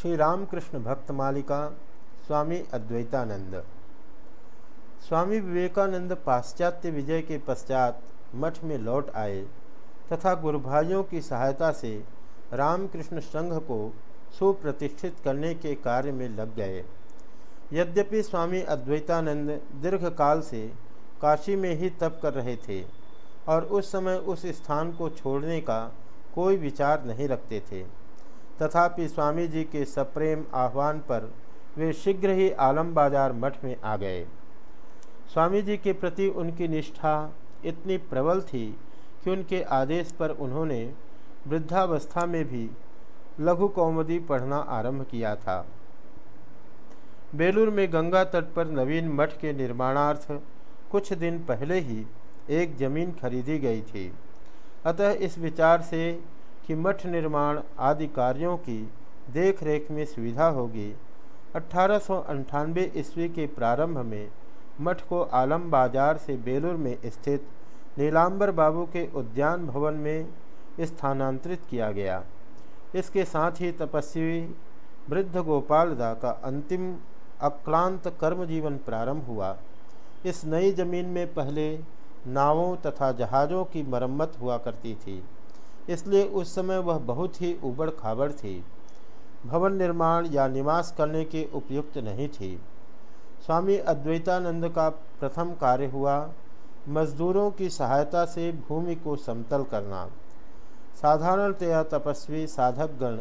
श्री रामकृष्ण भक्त मालिका स्वामी अद्वैतानंद। स्वामी विवेकानंद पाश्चात्य विजय के पश्चात मठ में लौट आए तथा गुरु भाइयों की सहायता से रामकृष्ण संघ को सुप्रतिष्ठित करने के कार्य में लग गए। यद्यपि स्वामी अद्वैतानंद दीर्घ काल से काशी में ही तप कर रहे थे और उस समय उस स्थान को छोड़ने का कोई विचार नहीं रखते थे। तथापि स्वामी जी के सप्रेम आह्वान पर वे शीघ्र ही आलम बाज़ार मठ में आ गए। स्वामी जी के प्रति उनकी निष्ठा इतनी प्रबल थी कि उनके आदेश पर उन्होंने वृद्धावस्था में भी लघु कौमदी पढ़ना आरंभ किया था। बेलूर में गंगा तट पर नवीन मठ के निर्माणार्थ कुछ दिन पहले ही एक ज़मीन खरीदी गई थी। अतः इस विचार से कि मठ निर्माण आदि कार्यों की देख रेख में सुविधा होगी। अठारह ईस्वी के प्रारंभ में मठ को आलम बाज़ार से बेलूर में स्थित नीलांबर बाबू के उद्यान भवन में स्थानांतरित किया गया। इसके साथ ही तपस्वी वृद्ध गोपाल दा का अंतिम अक्लांत कर्म जीवन प्रारंभ हुआ। इस नई ज़मीन में पहले नावों तथा जहाज़ों की मरम्मत हुआ करती थी। इसलिए उस समय वह बहुत ही उबड़ खाबड़ थी। भवन निर्माण या निवास करने के उपयुक्त नहीं थी। स्वामी अद्वैतानंद का प्रथम कार्य हुआ मजदूरों की सहायता से भूमि को समतल करना। साधारणतया तपस्वी साधकगण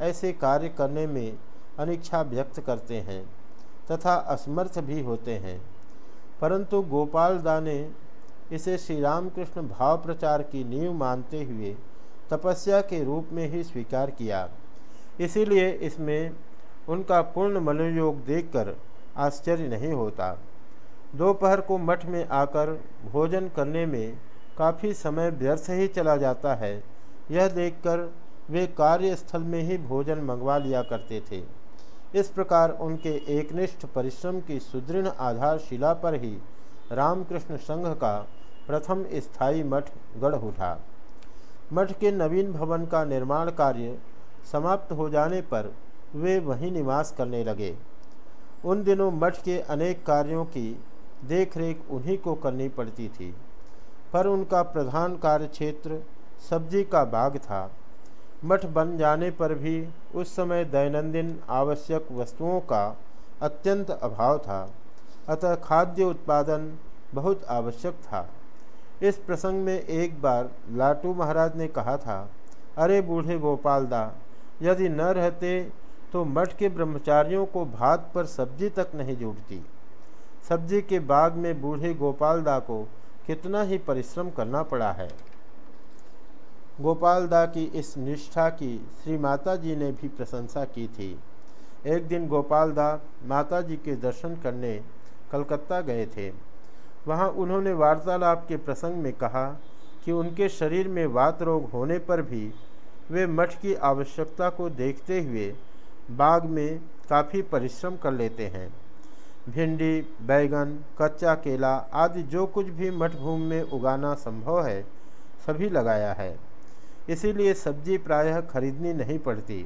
ऐसे कार्य करने में अनिच्छा व्यक्त करते हैं तथा असमर्थ भी होते हैं। परंतु गोपाल दा ने इसे श्री रामकृष्ण भाव प्रचार की नींव मानते हुए तपस्या के रूप में ही स्वीकार किया। इसीलिए इसमें उनका पूर्ण मनोयोग देखकर आश्चर्य नहीं होता। दोपहर को मठ में आकर भोजन करने में काफ़ी समय व्यर्थ ही चला जाता है। यह देखकर वे कार्यस्थल में ही भोजन मंगवा लिया करते थे। इस प्रकार उनके एकनिष्ठ परिश्रम की सुदृढ़ आधारशिला पर ही रामकृष्ण संघ का प्रथम स्थायी मठ गढ़ उठा। मठ के नवीन भवन का निर्माण कार्य समाप्त हो जाने पर वे वहीं निवास करने लगे। उन दिनों मठ के अनेक कार्यों की देखरेख उन्हीं को करनी पड़ती थी, पर उनका प्रधान कार्य क्षेत्र सब्ज़ी का बाग था। मठ बन जाने पर भी उस समय दैनंदिन आवश्यक वस्तुओं का अत्यंत अभाव था, अतः खाद्य उत्पादन बहुत आवश्यक था। इस प्रसंग में एक बार लाटू महाराज ने कहा था, अरे बूढ़े गोपाल दा यदि न रहते तो मठ के ब्रह्मचारियों को भात पर सब्ज़ी तक नहीं जुटती सब्ज़ी के बाग में बूढ़े गोपाल दा को कितना ही परिश्रम करना पड़ा है गोपाल दा की इस निष्ठा की श्री माता जी ने भी प्रशंसा की थी। एक दिन गोपाल दा माता जी के दर्शन करने कलकत्ता गए थे। वहाँ उन्होंने वार्तालाप के प्रसंग में कहा कि उनके शरीर में वात रोग होने पर भी वे मठ की आवश्यकता को देखते हुए बाग में काफ़ी परिश्रम कर लेते हैं। भिंडी, बैगन, कच्चा केला आदि जो कुछ भी मठ भूमि में उगाना संभव है, सभी लगाया है। इसीलिए सब्ज़ी प्रायः खरीदनी नहीं पड़ती,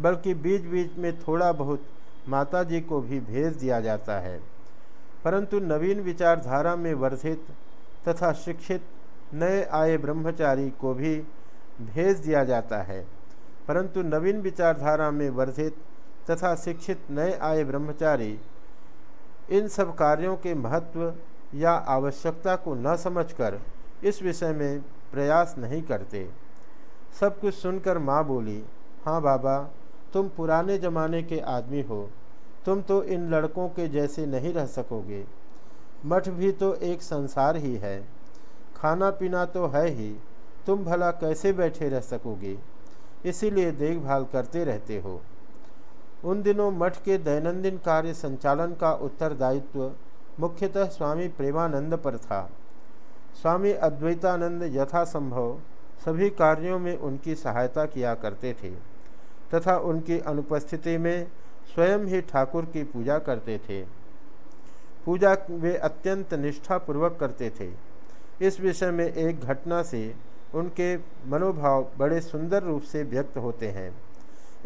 बल्कि बीच बीच में थोड़ा बहुत माता जी को भी भेज दिया जाता है। परंतु नवीन विचारधारा में वर्धित तथा शिक्षित नए आए ब्रह्मचारी को भी भेज दिया जाता है। परंतु नवीन विचारधारा में वर्धित तथा शिक्षित नए आए ब्रह्मचारी इन सब कार्यों के महत्व या आवश्यकता को न समझकर इस विषय में प्रयास नहीं करते। सब कुछ सुनकर माँ बोली हाँ बाबा, तुम पुराने ज़माने के आदमी हो। तुम तो इन लड़कों के जैसे नहीं रह सकोगे। मठ भी तो एक संसार ही है। खाना पीना तो है ही। तुम भला कैसे बैठे रह सकोगे? इसीलिए देखभाल करते रहते हो। उन दिनों मठ के दैनंदिन कार्य संचालन का उत्तरदायित्व मुख्यतः स्वामी प्रेमानंद पर था। स्वामी अद्वैतानंद यथासंभव सभी कार्यों में उनकी सहायता किया करते थे तथा उनकी अनुपस्थिति में स्वयं ही ठाकुर की पूजा करते थे। पूजा वे अत्यंत निष्ठापूर्वक करते थे। इस विषय में एक घटना से उनके मनोभाव बड़े सुंदर रूप से व्यक्त होते हैं।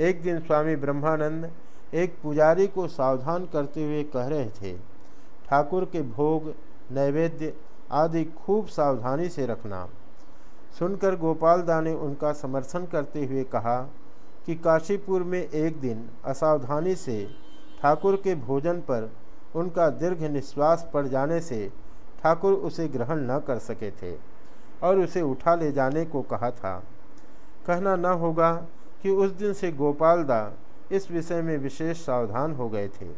एक दिन स्वामी ब्रह्मानंद एक पुजारी को सावधान करते हुए कह रहे थे, ठाकुर के भोग, नैवेद्य आदि खूब सावधानी से रखना। सुनकर गोपाल दा ने उनका समर्थन करते हुए कहा कि काशीपुर में एक दिन असावधानी से ठाकुर के भोजन पर उनका दीर्घ निश्वास पड़ जाने से ठाकुर उसे ग्रहण न कर सके थे और उसे उठा ले जाने को कहा था। कहना न होगा कि उस दिन से गोपाल दा इस विषय में विशेष सावधान हो गए थे।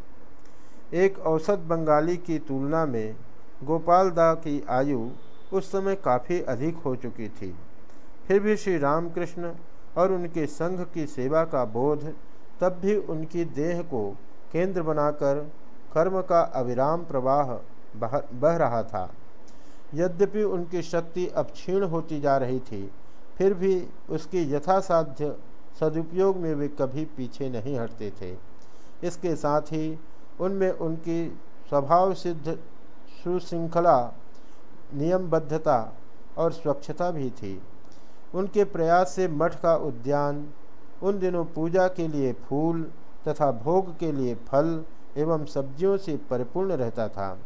एक औसत बंगाली की तुलना में गोपाल दा की आयु उस समय काफ़ी अधिक हो चुकी थी। फिर भी श्री रामकृष्ण और उनके संघ की सेवा का बोध तब भी उनकी देह को केंद्र बनाकर कर्म का अविराम प्रवाह बह, बह रहा था। यद्यपि उनकी शक्ति अब क्षीण होती जा रही थी फिर भी उसकी यथासाध्य सदुपयोग में वे कभी पीछे नहीं हटते थे। इसके साथ ही उनमें उनकी स्वभाव सिद्ध सुशृंखला नियमबद्धता और स्वच्छता भी थी। उनके प्रयास से मठ का उद्यान, उन दिनों पूजा के लिए फूल तथा भोग के लिए फल एवं सब्जियों से परिपूर्ण रहता था।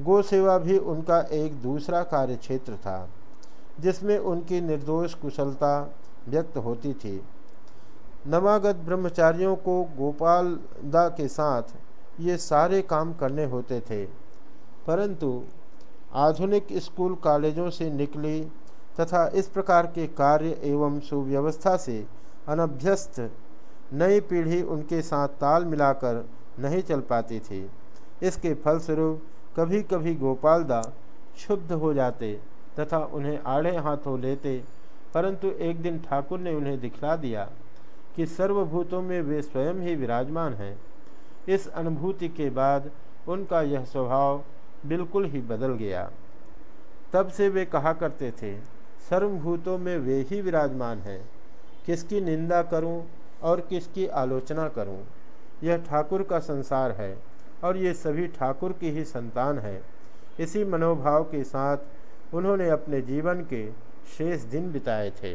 गो सेवा भी उनका एक दूसरा कार्य क्षेत्र था, जिसमें उनकी निर्दोष कुशलता व्यक्त होती थी। नवागत ब्रह्मचारियों को गोपाल दा के साथ ये सारे काम करने होते थे, परंतु आधुनिक स्कूल कॉलेजों से निकली तथा इस प्रकार के कार्य एवं सुव्यवस्था से अनभ्यस्त नई पीढ़ी उनके साथ ताल मिलाकर नहीं चल पाती थी। इसके फलस्वरूप कभी कभी गोपालदा क्षुब्ध हो जाते तथा उन्हें आड़े हाथों लेते, परंतु एक दिन ठाकुर ने उन्हें दिखला दिया कि सर्वभूतों में वे स्वयं ही विराजमान हैं। इस अनुभूति के बाद उनका यह स्वभाव बिल्कुल ही बदल गया। तब से वे कहा करते थे सर्वभूतों में वे ही विराजमान हैं। किसकी निंदा करूँ और किसकी आलोचना करूँ? यह ठाकुर का संसार है और ये सभी ठाकुर की ही संतान है। इसी मनोभाव के साथ उन्होंने अपने जीवन के शेष दिन बिताए थे।